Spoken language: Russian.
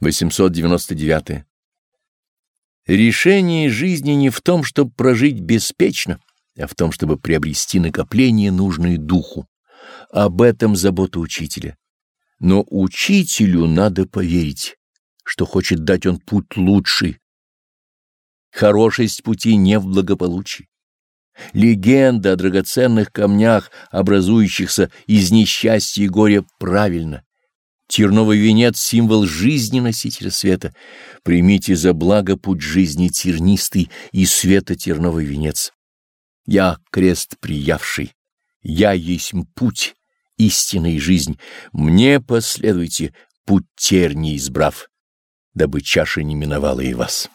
899. Решение жизни не в том, чтобы прожить беспечно, а в том, чтобы приобрести накопление, нужное духу. Об этом забота учителя. Но учителю надо поверить, что хочет дать он путь лучший. Хорошесть пути не в благополучии. Легенда о драгоценных камнях, образующихся из несчастья и горя, правильно. Терновый венец — символ жизни носителя света. Примите за благо путь жизни тернистый и света терновый венец. Я крест приявший, я есть путь, истина и жизнь. Мне последуйте, путь терни избрав, дабы чаша не миновала и вас.